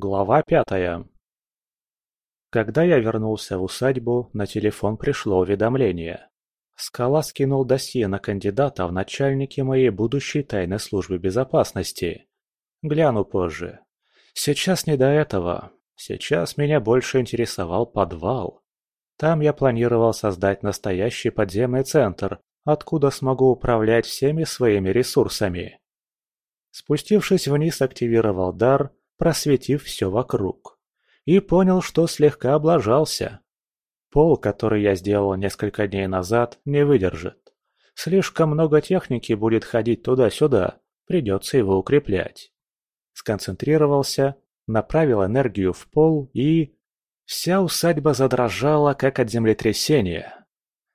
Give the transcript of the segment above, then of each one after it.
Глава пятая Когда я вернулся в усадьбу, на телефон пришло уведомление. Скала скинул досье на кандидата в начальники моей будущей тайной службы безопасности. Гляну позже. Сейчас не до этого. Сейчас меня больше интересовал подвал. Там я планировал создать настоящий подземный центр, откуда смогу управлять всеми своими ресурсами. Спустившись вниз, активировал дар, просветив все вокруг. И понял, что слегка облажался. Пол, который я сделал несколько дней назад, не выдержит. Слишком много техники будет ходить туда-сюда, придется его укреплять. Сконцентрировался, направил энергию в пол и... Вся усадьба задрожала, как от землетрясения.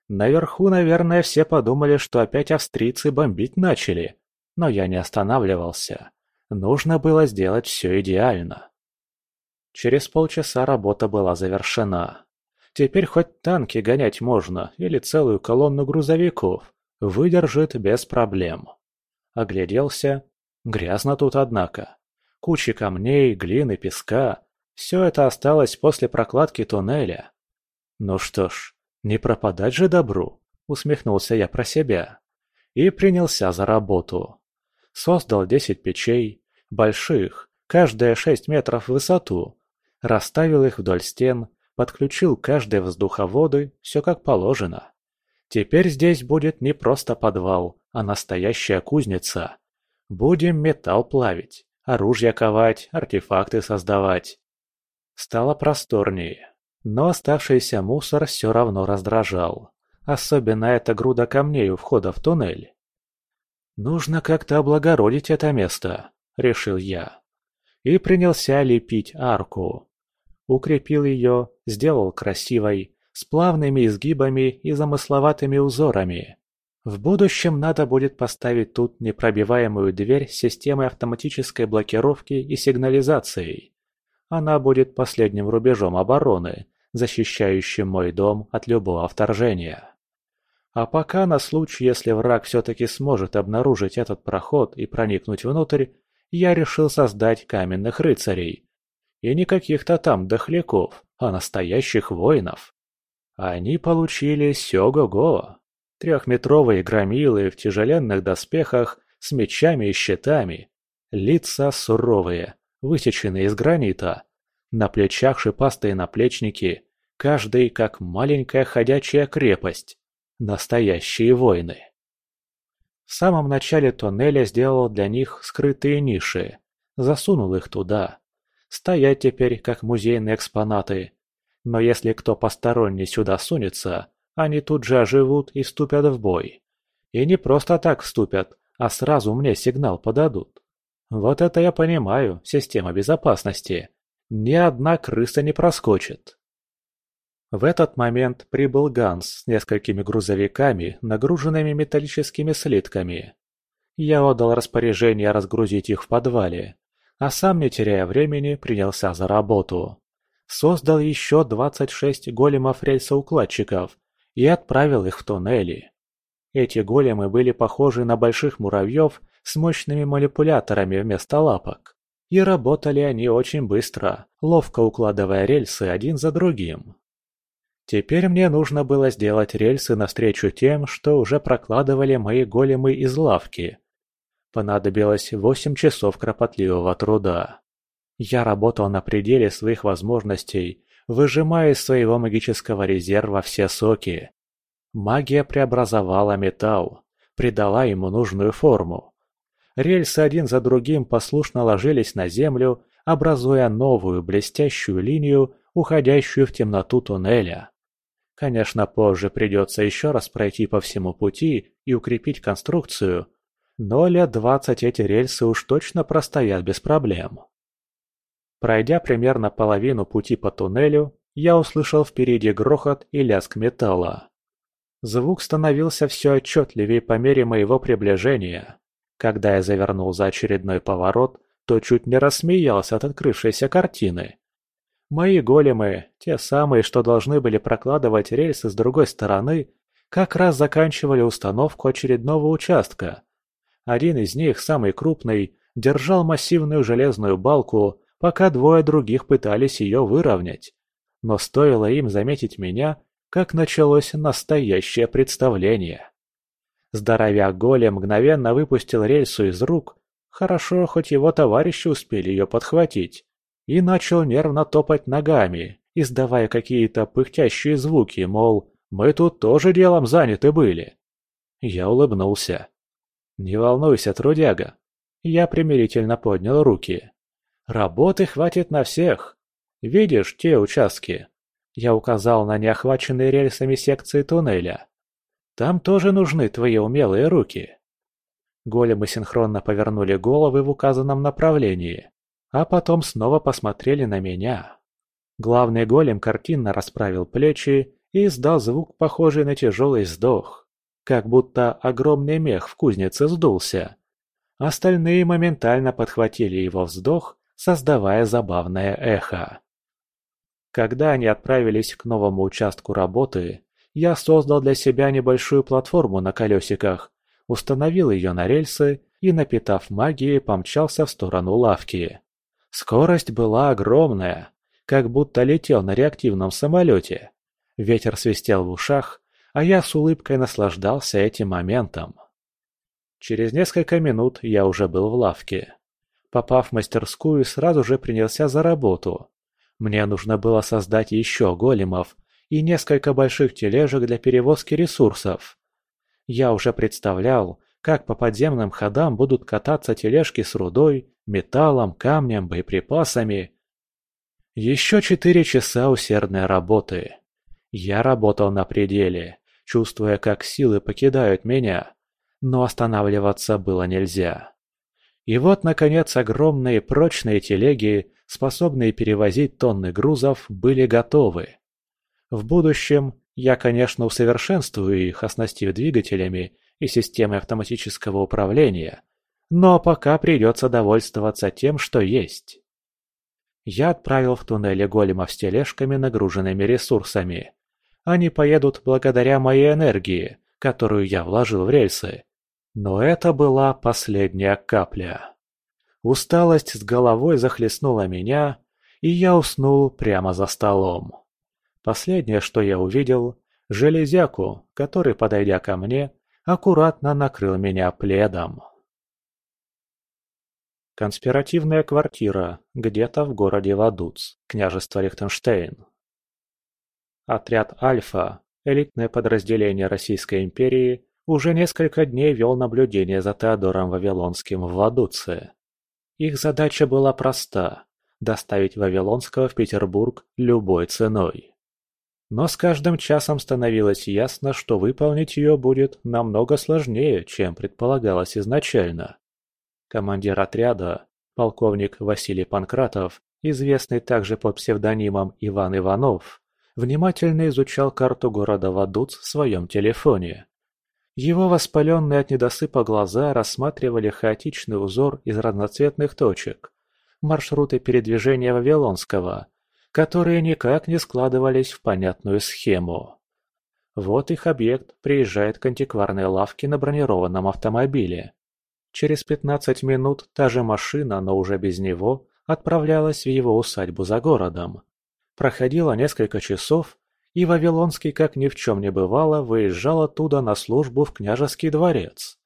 Наверху, наверное, все подумали, что опять австрийцы бомбить начали, но я не останавливался. Нужно было сделать все идеально. Через полчаса работа была завершена. Теперь хоть танки гонять можно или целую колонну грузовиков. Выдержит без проблем. Огляделся. Грязно тут, однако. Куча камней, глины, песка. Все это осталось после прокладки туннеля. Ну что ж, не пропадать же добру, усмехнулся я про себя. И принялся за работу. Создал десять печей, больших, каждая шесть метров в высоту. Расставил их вдоль стен, подключил каждые воздуховоды, все как положено. Теперь здесь будет не просто подвал, а настоящая кузница. Будем металл плавить, оружие ковать, артефакты создавать. Стало просторнее, но оставшийся мусор все равно раздражал. Особенно эта груда камней у входа в туннель. Нужно как-то облагородить это место. – решил я. И принялся лепить арку. Укрепил ее, сделал красивой, с плавными изгибами и замысловатыми узорами. В будущем надо будет поставить тут непробиваемую дверь с системой автоматической блокировки и сигнализацией. Она будет последним рубежом обороны, защищающим мой дом от любого вторжения. А пока на случай, если враг все-таки сможет обнаружить этот проход и проникнуть внутрь, я решил создать каменных рыцарей. И не каких-то там дохляков, а настоящих воинов. Они получились ого-го. Трехметровые громилы в тяжеленных доспехах с мечами и щитами. Лица суровые, высеченные из гранита. На плечах шипастые наплечники, каждый как маленькая ходячая крепость. Настоящие воины. В самом начале тоннеля сделал для них скрытые ниши. Засунул их туда. Стоять теперь, как музейные экспонаты. Но если кто посторонний сюда сунется, они тут же оживут и вступят в бой. И не просто так вступят, а сразу мне сигнал подадут. Вот это я понимаю, система безопасности. Ни одна крыса не проскочит. В этот момент прибыл Ганс с несколькими грузовиками, нагруженными металлическими слитками. Я отдал распоряжение разгрузить их в подвале, а сам, не теряя времени, принялся за работу. Создал еще 26 големов-рельсоукладчиков и отправил их в туннели. Эти големы были похожи на больших муравьев с мощными манипуляторами вместо лапок. И работали они очень быстро, ловко укладывая рельсы один за другим. Теперь мне нужно было сделать рельсы навстречу тем, что уже прокладывали мои големы из лавки. Понадобилось восемь часов кропотливого труда. Я работал на пределе своих возможностей, выжимая из своего магического резерва все соки. Магия преобразовала металл, придала ему нужную форму. Рельсы один за другим послушно ложились на землю, образуя новую блестящую линию, уходящую в темноту туннеля. Конечно, позже придется еще раз пройти по всему пути и укрепить конструкцию, но лет двадцать эти рельсы уж точно простоят без проблем. Пройдя примерно половину пути по туннелю, я услышал впереди грохот и лязг металла. Звук становился все отчетливее по мере моего приближения. Когда я завернул за очередной поворот, то чуть не рассмеялся от открывшейся картины. Мои големы, те самые, что должны были прокладывать рельсы с другой стороны, как раз заканчивали установку очередного участка. Один из них, самый крупный, держал массивную железную балку, пока двое других пытались ее выровнять. Но стоило им заметить меня, как началось настоящее представление. Здоровяк Голя мгновенно выпустил рельсу из рук, хорошо, хоть его товарищи успели ее подхватить, и начал нервно топать ногами, издавая какие-то пыхтящие звуки, мол, мы тут тоже делом заняты были. Я улыбнулся. «Не волнуйся, трудяга». Я примирительно поднял руки. «Работы хватит на всех. Видишь те участки?» Я указал на неохваченные рельсами секции туннеля. «Там тоже нужны твои умелые руки». Големы синхронно повернули головы в указанном направлении, а потом снова посмотрели на меня. Главный голем картинно расправил плечи и издал звук, похожий на тяжелый вздох, как будто огромный мех в кузнице сдулся. Остальные моментально подхватили его вздох, создавая забавное эхо. Когда они отправились к новому участку работы, я создал для себя небольшую платформу на колесиках, установил ее на рельсы и, напитав магией, помчался в сторону лавки. Скорость была огромная, как будто летел на реактивном самолете. Ветер свистел в ушах, а я с улыбкой наслаждался этим моментом. Через несколько минут я уже был в лавке. Попав в мастерскую, сразу же принялся за работу. Мне нужно было создать еще големов и несколько больших тележек для перевозки ресурсов. Я уже представлял, как по подземным ходам будут кататься тележки с рудой, металлом, камнем, боеприпасами. Еще четыре часа усердной работы. Я работал на пределе, чувствуя, как силы покидают меня, но останавливаться было нельзя. И вот, наконец, огромные прочные телеги способные перевозить тонны грузов, были готовы. В будущем я, конечно, усовершенствую их, оснастив двигателями и системой автоматического управления, но пока придется довольствоваться тем, что есть. Я отправил в туннеле големов с тележками, нагруженными ресурсами. Они поедут благодаря моей энергии, которую я вложил в рельсы. Но это была последняя капля. Усталость с головой захлестнула меня, и я уснул прямо за столом. Последнее, что я увидел, железяку, который, подойдя ко мне, аккуратно накрыл меня пледом. Конспиративная квартира где-то в городе Вадуц, княжество Лихтенштейн. Отряд «Альфа», элитное подразделение Российской империи, уже несколько дней вел наблюдение за Теодором Вавилонским в Вадуце. Их задача была проста – доставить Вавилонского в Петербург любой ценой. Но с каждым часом становилось ясно, что выполнить ее будет намного сложнее, чем предполагалось изначально. Командир отряда, полковник Василий Панкратов, известный также под псевдонимом Иван Иванов, внимательно изучал карту города Вадуц в своем телефоне. Его воспаленные от недосыпа глаза рассматривали хаотичный узор из разноцветных точек, маршруты передвижения Вавилонского, которые никак не складывались в понятную схему. Вот их объект приезжает к антикварной лавке на бронированном автомобиле. Через 15 минут та же машина, но уже без него, отправлялась в его усадьбу за городом. Проходило несколько часов, и Вавилонский, как ни в чем не бывало, выезжал оттуда на службу в княжеский дворец.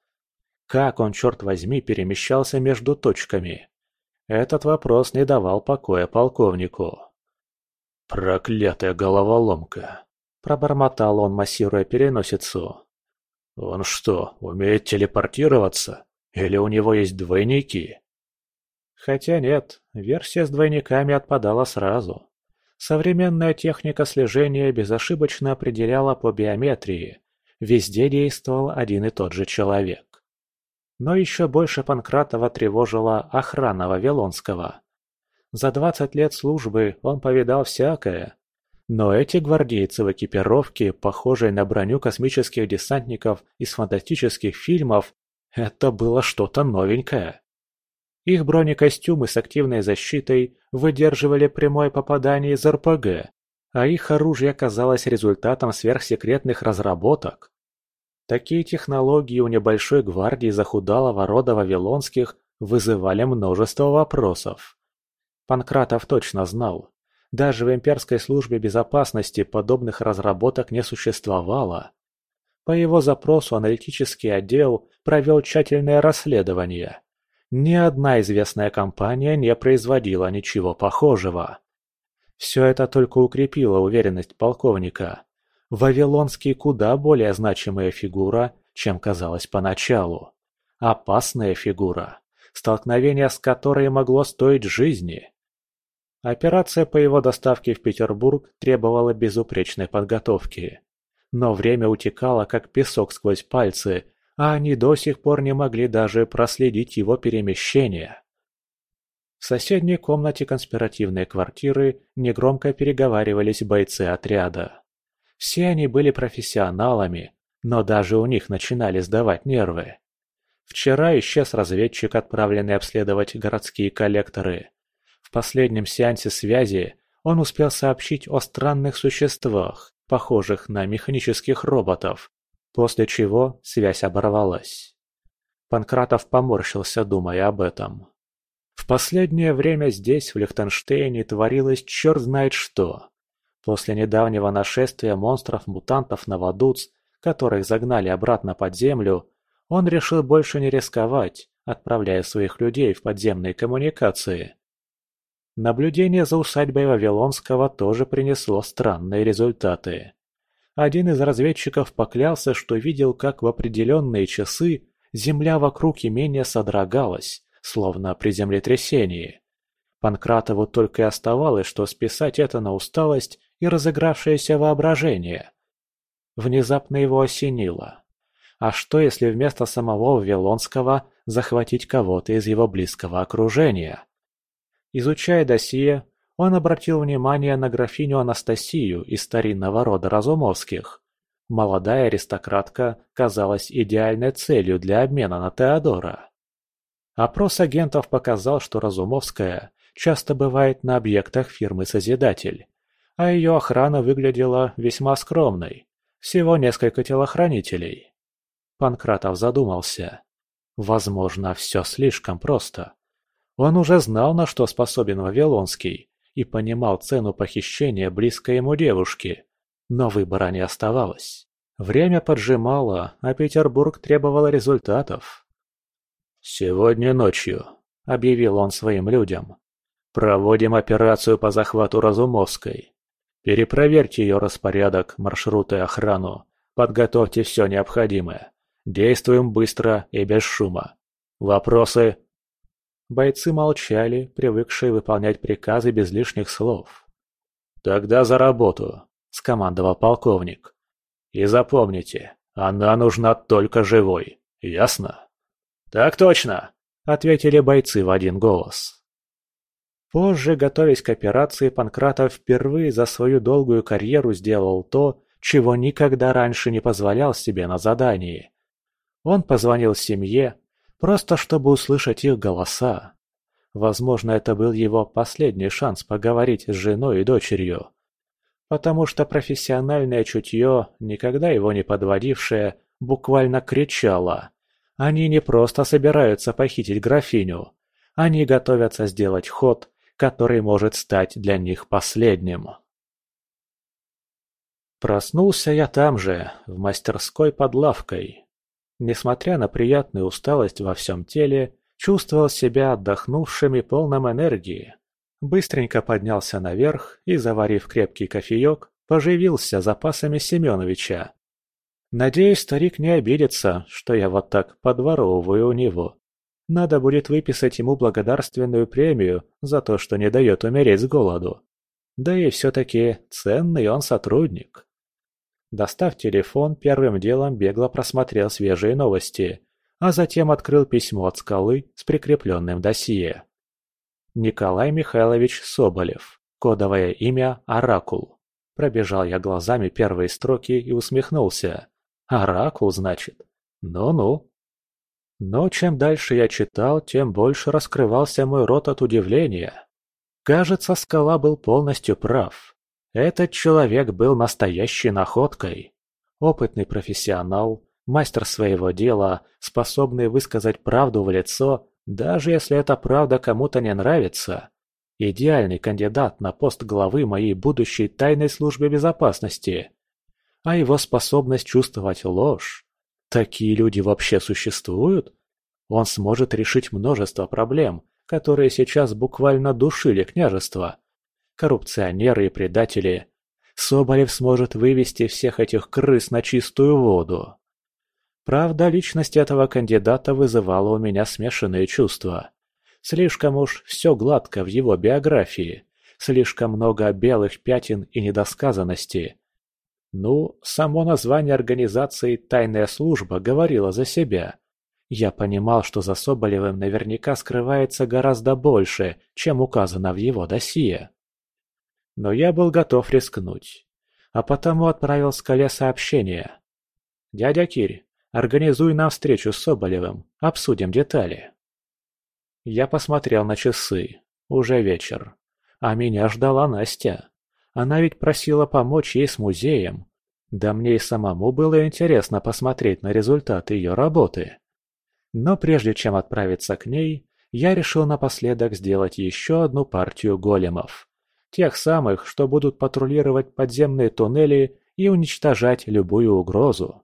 Как он, черт возьми, перемещался между точками? Этот вопрос не давал покоя полковнику. «Проклятая головоломка!» – пробормотал он, массируя переносицу. «Он что, умеет телепортироваться? Или у него есть двойники?» Хотя нет, версия с двойниками отпадала сразу. Современная техника слежения безошибочно определяла по биометрии. Везде действовал один и тот же человек. Но еще больше Панкратова тревожила охрана Вавилонского. За 20 лет службы он повидал всякое. Но эти гвардейцы в экипировке, похожей на броню космических десантников из фантастических фильмов, это было что-то новенькое. Их бронекостюмы с активной защитой выдерживали прямое попадание из РПГ, а их оружие оказалось результатом сверхсекретных разработок. Такие технологии у небольшой гвардии захудалого рода Вавилонских вызывали множество вопросов. Панкратов точно знал. Даже в имперской службе безопасности подобных разработок не существовало. По его запросу аналитический отдел провел тщательное расследование. Ни одна известная компания не производила ничего похожего. Все это только укрепило уверенность полковника. Вавилонский куда более значимая фигура, чем казалось поначалу. Опасная фигура, столкновение с которой могло стоить жизни. Операция по его доставке в Петербург требовала безупречной подготовки. Но время утекало, как песок сквозь пальцы, а они до сих пор не могли даже проследить его перемещение. В соседней комнате конспиративной квартиры негромко переговаривались бойцы отряда. Все они были профессионалами, но даже у них начинали сдавать нервы. Вчера исчез разведчик, отправленный обследовать городские коллекторы. В последнем сеансе связи он успел сообщить о странных существах, похожих на механических роботов, после чего связь оборвалась. Панкратов поморщился, думая об этом. В последнее время здесь, в Лихтенштейне, творилось черт знает что. После недавнего нашествия монстров-мутантов на Вадуц, которых загнали обратно под землю, он решил больше не рисковать, отправляя своих людей в подземные коммуникации. Наблюдение за усадьбой Вавилонского тоже принесло странные результаты. Один из разведчиков поклялся, что видел, как в определенные часы земля вокруг имения содрогалась, словно при землетрясении. Панкратову только и оставалось, что списать это на усталость и разыгравшееся воображение. Внезапно его осенило. А что, если вместо самого Вавилонского захватить кого-то из его близкого окружения? Изучая досье, он обратил внимание на графиню Анастасию из старинного рода Разумовских. Молодая аристократка казалась идеальной целью для обмена на Теодора. Опрос агентов показал, что Разумовская часто бывает на объектах фирмы «Созидатель», а ее охрана выглядела весьма скромной. Всего несколько телохранителей. Панкратов задумался. Возможно, все слишком просто. Он уже знал, на что способен Вавилонский, и понимал цену похищения близкой ему девушки. Но выбора не оставалось. Время поджимало, а Петербург требовал результатов. «Сегодня ночью», — объявил он своим людям, — «проводим операцию по захвату Разумовской. Перепроверьте ее распорядок, маршрут и охрану. Подготовьте все необходимое. Действуем быстро и без шума. Вопросы?» Бойцы молчали, привыкшие выполнять приказы без лишних слов. «Тогда за работу», — скомандовал полковник. «И запомните, она нужна только живой, ясно?» «Так точно», — ответили бойцы в один голос. Позже, готовясь к операции, Панкратов впервые за свою долгую карьеру сделал то, чего никогда раньше не позволял себе на задании. Он позвонил семье, Просто чтобы услышать их голоса. Возможно, это был его последний шанс поговорить с женой и дочерью. Потому что профессиональное чутье, никогда его не подводившее, буквально кричало. Они не просто собираются похитить графиню. Они готовятся сделать ход, который может стать для них последним. Проснулся я там же, в мастерской под лавкой. Несмотря на приятную усталость во всем теле, чувствовал себя отдохнувшим и полным энергии. Быстренько поднялся наверх и, заварив крепкий кофеек, поживился запасами Семеновича. Надеюсь, старик не обидится, что я вот так подворовываю у него. Надо будет выписать ему благодарственную премию за то, что не дает умереть с голоду. Да и все-таки ценный он сотрудник. Достав телефон, первым делом бегло просмотрел свежие новости, а затем открыл письмо от скалы с прикрепленным досье. Николай Михайлович Соболев. Кодовое имя Оракул. Пробежал я глазами первые строки и усмехнулся. Оракул, значит? Ну-ну. Но чем дальше я читал, тем больше раскрывался мой рот от удивления. Кажется, скала был полностью прав. Этот человек был настоящей находкой. Опытный профессионал, мастер своего дела, способный высказать правду в лицо, даже если эта правда кому-то не нравится. Идеальный кандидат на пост главы моей будущей тайной службы безопасности. А его способность чувствовать ложь. Такие люди вообще существуют? Он сможет решить множество проблем, которые сейчас буквально душили княжество. Коррупционеры и предатели. Соболев сможет вывести всех этих крыс на чистую воду. Правда, личность этого кандидата вызывала у меня смешанные чувства. Слишком уж все гладко в его биографии, слишком много белых пятен и недосказанности. Ну, само название организации «Тайная служба» говорило за себя. Я понимал, что за Соболевым наверняка скрывается гораздо больше, чем указано в его досье. Но я был готов рискнуть, а потому отправил Скале сообщение. «Дядя Кирь, организуй нам встречу с Соболевым, обсудим детали». Я посмотрел на часы. Уже вечер. А меня ждала Настя. Она ведь просила помочь ей с музеем. Да мне и самому было интересно посмотреть на результаты ее работы. Но прежде чем отправиться к ней, я решил напоследок сделать еще одну партию големов. Тех самых, что будут патрулировать подземные туннели и уничтожать любую угрозу.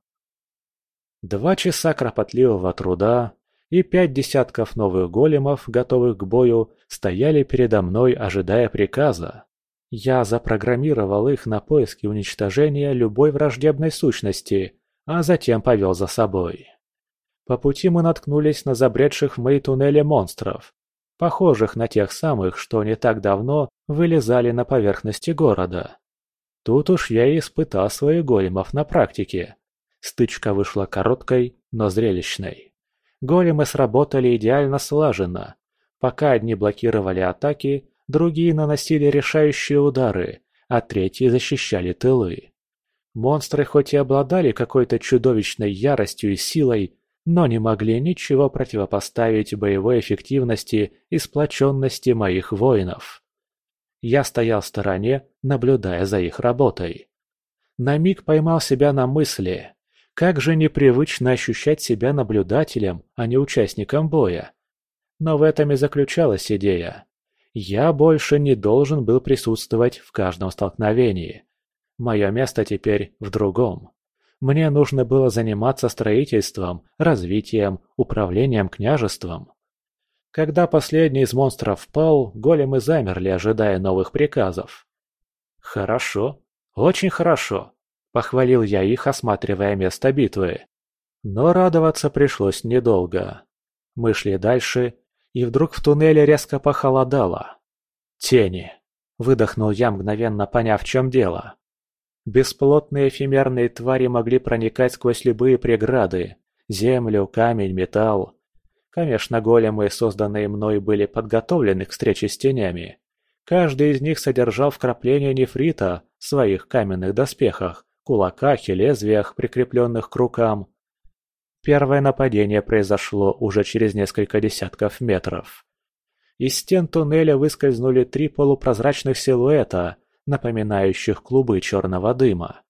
Два часа кропотливого труда, и пять десятков новых големов, готовых к бою, стояли передо мной, ожидая приказа. Я запрограммировал их на поиски уничтожения любой враждебной сущности, а затем повел за собой. По пути мы наткнулись на забредших в мои туннели монстров, похожих на тех самых, что не так давно вылезали на поверхности города. Тут уж я и испытал своих големов на практике. Стычка вышла короткой, но зрелищной. Големы сработали идеально слаженно. Пока одни блокировали атаки, другие наносили решающие удары, а третьи защищали тылы. Монстры хоть и обладали какой-то чудовищной яростью и силой, но не могли ничего противопоставить боевой эффективности и сплоченности моих воинов. Я стоял в стороне, наблюдая за их работой. На миг поймал себя на мысли, как же непривычно ощущать себя наблюдателем, а не участником боя. Но в этом и заключалась идея. Я больше не должен был присутствовать в каждом столкновении. Мое место теперь в другом. Мне нужно было заниматься строительством, развитием, управлением княжеством. Когда последний из монстров пал, големы замерли, ожидая новых приказов. Хорошо, очень хорошо. Похвалил я их, осматривая место битвы. Но радоваться пришлось недолго. Мы шли дальше, и вдруг в туннеле резко похолодало. «Тени!» – выдохнул я, мгновенно поняв, в чем дело. Бесплотные эфемерные твари могли проникать сквозь любые преграды – землю, камень, металл. Конечно, големы, созданные мной, были подготовлены к встрече с тенями. Каждый из них содержал вкрапление нефрита в своих каменных доспехах, кулаках и лезвиях, прикрепленных к рукам. Первое нападение произошло уже через несколько десятков метров. Из стен туннеля выскользнули три полупрозрачных силуэта, напоминающих клубы черного дыма.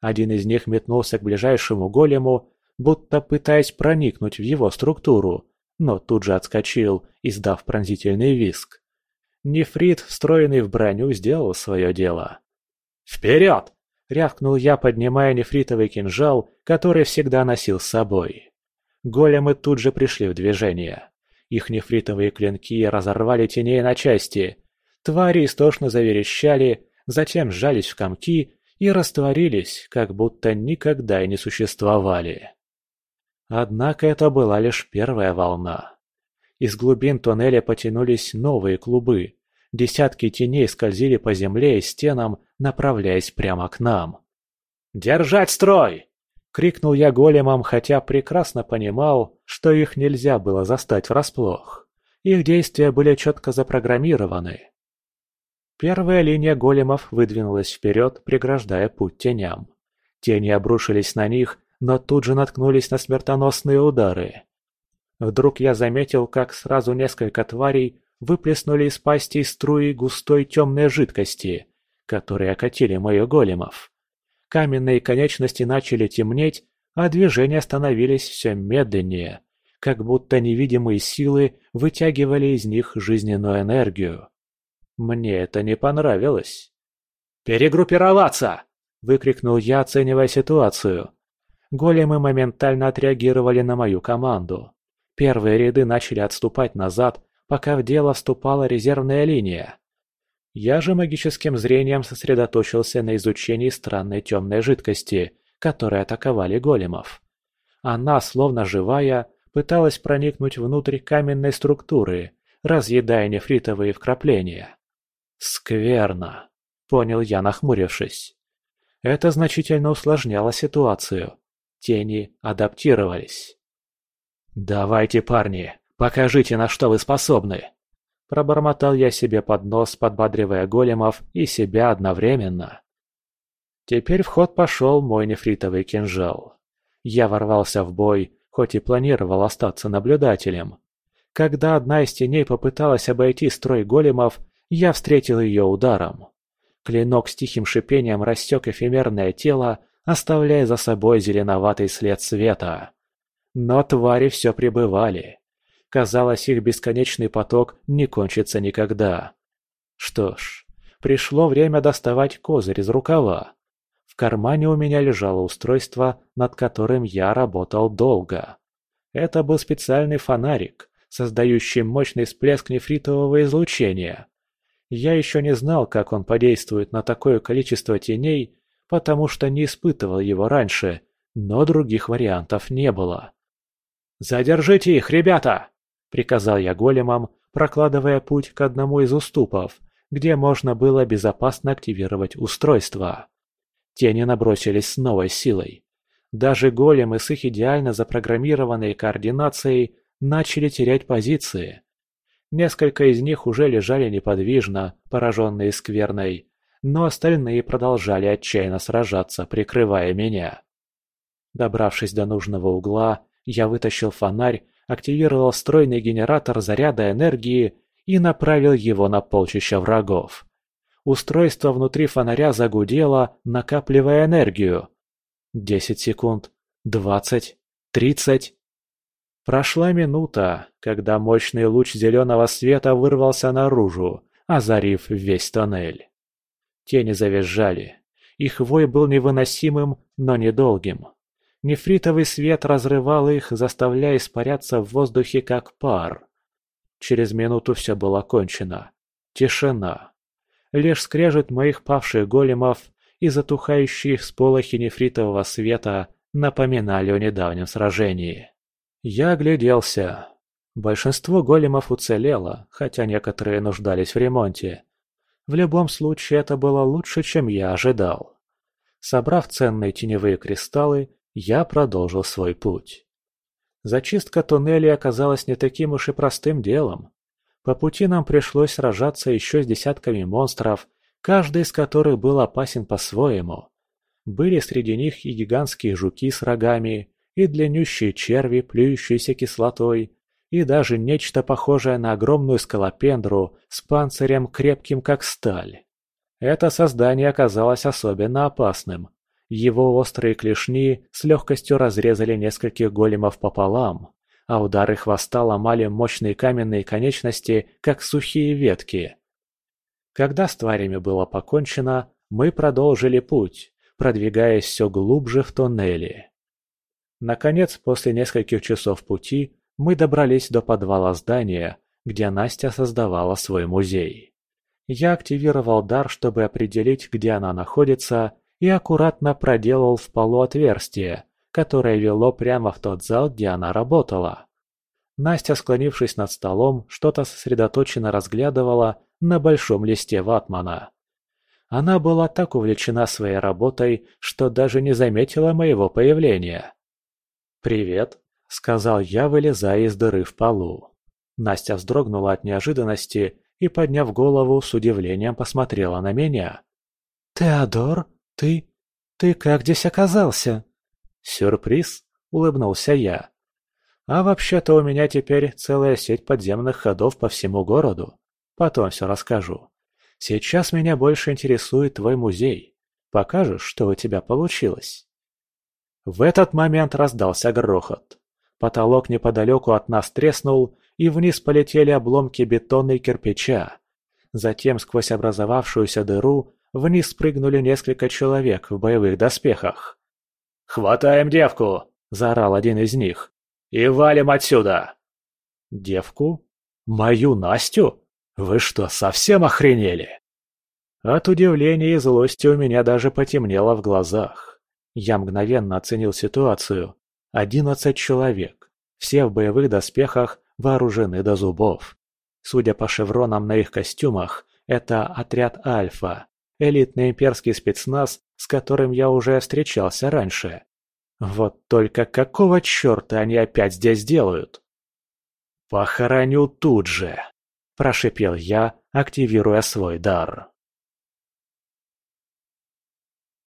Один из них метнулся к ближайшему голему, будто пытаясь проникнуть в его структуру, но тут же отскочил, издав пронзительный визг. Нефрит, встроенный в броню, сделал свое дело. «Вперед!» Рявкнул я, поднимая нефритовый кинжал, который всегда носил с собой. Големы тут же пришли в движение. Их нефритовые клинки разорвали теней на части. Твари истошно заверещали, затем сжались в комки и растворились, как будто никогда и не существовали. Однако это была лишь первая волна. Из глубин тоннеля потянулись новые клубы, Десятки теней скользили по земле и стенам, направляясь прямо к нам. «Держать строй!» — крикнул я големам, хотя прекрасно понимал, что их нельзя было застать врасплох. Их действия были четко запрограммированы. Первая линия големов выдвинулась вперед, преграждая путь теням. Тени обрушились на них, но тут же наткнулись на смертоносные удары. Вдруг я заметил, как сразу несколько тварей выплеснули из пастей струи густой темной жидкости, которые окатили моих големов. Каменные конечности начали темнеть, а движения становились все медленнее, как будто невидимые силы вытягивали из них жизненную энергию. Мне это не понравилось. «Перегруппироваться!» – выкрикнул я, оценивая ситуацию. Големы моментально отреагировали на мою команду. Первые ряды начали отступать назад, пока в дело вступала резервная линия. Я же магическим зрением сосредоточился на изучении странной темной жидкости, которой атаковали големов. Она, словно живая, пыталась проникнуть внутрь каменной структуры, разъедая нефритовые вкрапления. «Скверно», — понял я, нахмурившись. Это значительно усложняло ситуацию. Тени адаптировались. «Давайте, парни, покажите, на что вы способны!» Пробормотал я себе под нос, подбадривая големов и себя одновременно. Теперь в ход пошел мой нефритовый кинжал. Я ворвался в бой, хоть и планировал остаться наблюдателем. Когда одна из теней попыталась обойти строй големов, я встретил ее ударом. Клинок с тихим шипением рассек эфемерное тело, оставляя за собой зеленоватый след света. Но твари все пребывали. Казалось, их бесконечный поток не кончится никогда. Что ж, пришло время доставать козырь из рукава. В кармане у меня лежало устройство, над которым я работал долго. Это был специальный фонарик, создающий мощный всплеск нефритового излучения. Я еще не знал, как он подействует на такое количество теней, потому что не испытывал его раньше, но других вариантов не было. «Задержите их, ребята!» – приказал я големам, прокладывая путь к одному из уступов, где можно было безопасно активировать устройство. Тени набросились с новой силой. Даже големы с их идеально запрограммированной координацией начали терять позиции. Несколько из них уже лежали неподвижно, пораженные скверной, но остальные продолжали отчаянно сражаться, прикрывая меня. Добравшись до нужного угла, я вытащил фонарь, активировал встроенный генератор заряда энергии и направил его на полчища врагов. Устройство внутри фонаря загудело, накапливая энергию. Десять секунд, двадцать, тридцать. Прошла минута, когда мощный луч зеленого света вырвался наружу, озарив весь тоннель. Тени завизжали. Их вой был невыносимым, но недолгим. Нефритовый свет разрывал их, заставляя испаряться в воздухе как пар. Через минуту все было кончено. Тишина. Лишь скрежет моих павших големов и затухающие всполохи нефритового света напоминали о недавнем сражении. Я огляделся. Большинство големов уцелело, хотя некоторые нуждались в ремонте. В любом случае это было лучше, чем я ожидал. Собрав ценные теневые кристаллы, я продолжил свой путь. Зачистка туннелей оказалась не таким уж и простым делом. По пути нам пришлось сражаться еще с десятками монстров, каждый из которых был опасен по-своему. Были среди них и гигантские жуки с рогами, и длиннющие черви, плюющиеся кислотой, и даже нечто похожее на огромную скалопендру с панцирем крепким как сталь. Это создание оказалось особенно опасным, его острые клешни с легкостью разрезали нескольких големов пополам, а удары хвоста ломали мощные каменные конечности, как сухие ветки. Когда с тварями было покончено, мы продолжили путь, продвигаясь все глубже в тоннели. Наконец, после нескольких часов пути, мы добрались до подвала здания, где Настя создавала свой музей. Я активировал дар, чтобы определить, где она находится, и аккуратно проделал в полу отверстие, которое вело прямо в тот зал, где она работала. Настя, склонившись над столом, что-то сосредоточенно разглядывала на большом листе ватмана. Она была так увлечена своей работой, что даже не заметила моего появления. «Привет», — сказал я, вылезая из дыры в полу. Настя вздрогнула от неожиданности и, подняв голову, с удивлением посмотрела на меня. «Теодор?» «Ты... ты как здесь оказался?» «Сюрприз», — улыбнулся я. «А вообще-то у меня теперь целая сеть подземных ходов по всему городу. Потом все расскажу. Сейчас меня больше интересует твой музей. Покажешь, что у тебя получилось?» В этот момент раздался грохот. Потолок неподалеку от нас треснул, и вниз полетели обломки бетона и кирпича. Затем сквозь образовавшуюся дыру вниз спрыгнули несколько человек в боевых доспехах. «Хватаем девку!» – заорал один из них. «И валим отсюда!» «Девку? Мою Настю? Вы что, совсем охренели?» От удивления и злости у меня даже потемнело в глазах. Я мгновенно оценил ситуацию. Одиннадцать человек. Все в боевых доспехах вооружены до зубов. Судя по шевронам на их костюмах, это отряд «Альфа», элитный имперский спецназ, с которым я уже встречался раньше. Вот только какого черта они опять здесь делают? «Похороню тут же», – прошипел я, активируя свой дар.